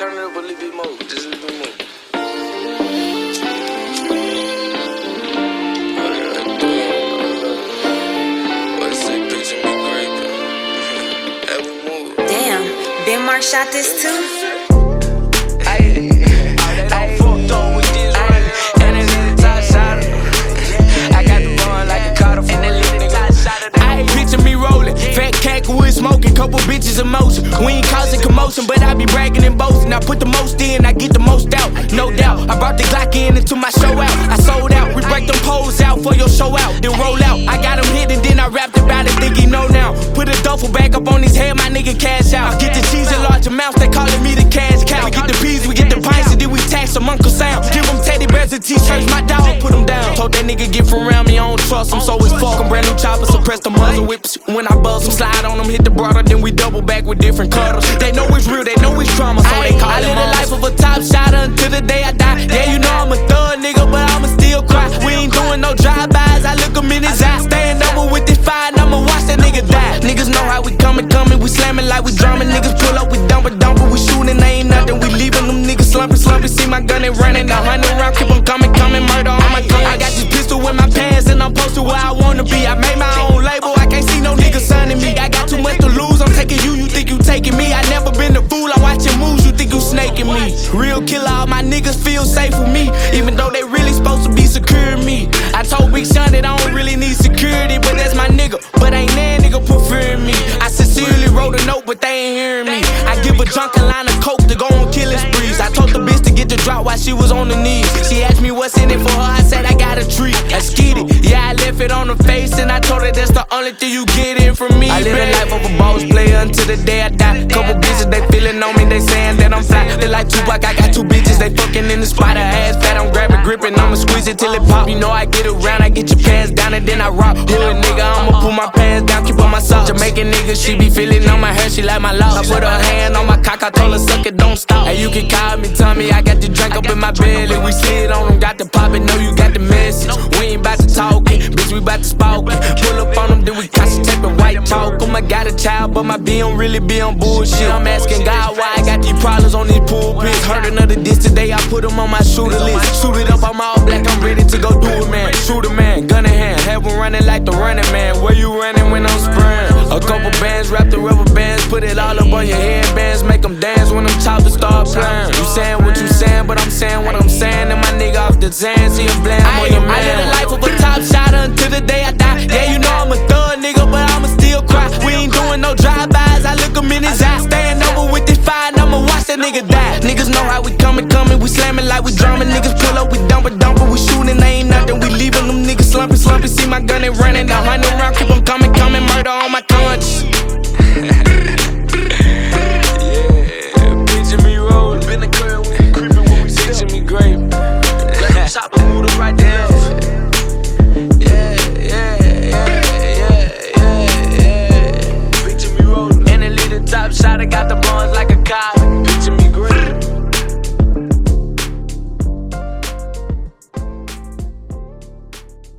turn it up a little bit more. Just a little bit more. Damn, Ben Mark shot this too? Wood smoking, couple bitches in motion. We ain't causing commotion, but I be bragging and boasting. I put the most in, I get the most out, no doubt. I brought the Glock in into my show out. I sold out, we break them poles out for your show out, then roll out. I got him hit and then I rapped about it, think he know now. Put a duffel bag up on his head, my nigga cash out. I Get the cheese in large amounts, they calling me the cash cow. We get the peas, we get the pints, and then we tax some Uncle Sam. Give them teddy bears and t-shirts, my dog put them down. Told that nigga get from around me, I don't trust him, so it's fuck. Brand new chopper, suppress the muzzle whips. When I buzz them, slide on them, hit the broader, then we double back with different cuddles. They know it's real, they know it's trauma, so they call I live the life of a top shot until the day I die. Yeah, you know I'm a thug nigga, but I'ma still cry. We ain't doing no drive-bys, I look him in his eye. Stand over with this fire, I'ma watch that nigga die. Niggas know how we coming, coming, we slamming like we drumming. Niggas pull up, we dumping, dumping, we shooting, they ain't nothing. We leaving them niggas slumping, slumping. See my gun and running, a hundred round, keep them coming, Real killer, all my niggas feel safe with me, even though they really supposed to be securing me. I told Big Sean that I don't really need security, but that's my nigga. But ain't that nigga preferring me. I sincerely wrote a note, but they ain't hearing me. I give a drunk a line of coke to go on killing sprees. I told the bitch to get the drop while she was on the knees. She asked me what's in it for her, I said I got a treat. I skied it, yeah, I left it on her face, and I told her that's the only thing you get in from me. I live a life of a boss player until the day I die. Couple bitches, they feeling on me, they saying like Tupac, I got two bitches, they fucking in the spot. Ass fat, I'm grabbing, gripping, I'ma squeeze it till it pop. You know I get around, I get your pants down, and then I rock. Hood nigga, I'ma pull my pants down, keep on my socks. Jamaican nigga, she be feeling on my hair, she like my locks. I put her hand on my cock, I told her suck it, don't stop. Hey, you can call me, tell me I got the drink up in my belly. We slid on them, got the pop it, know you got the message. We ain't about to talk it, bitch, we about to spout it. Pull up on them, then we concentrate I got a child, but my B don't really be on bullshit. I'm asking God why I got these problems on these pulpits. Heard another diss today, I put them on my shooter list. Shoot it up, I'm all black, I'm ready to go do it, man. Shoot a man, gun in hand, have him running like the running man. Where you running when I'm spraying? A couple bands, wrap the rubber bands, put it all up on your headbands, make them dance when them choppers start playing. You saying what you saying, but I'm saying what I'm saying, and my nigga off the tan, see him blame on your man. I live the life of a top shot until the day I die. Yeah, you know I'm a thug nigga die. Niggas know how we coming, coming, we slamming like we drumming. Niggas pull up, we dumping, dumping, we shooting, they ain't nothing. We leaving them niggas slumping, slumping. See my gun and running, a hundred round,